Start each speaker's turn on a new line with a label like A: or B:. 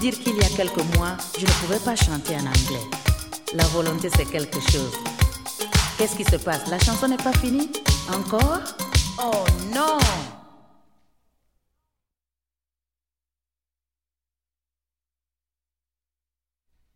A: dire qu'il y a quelques mois, je ne pouvais pas chanter en anglais. La volonté, c'est quelque chose. Qu'est-ce qui se passe? La chanson n'est pas finie? Encore? Oh non